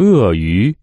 鳄鱼。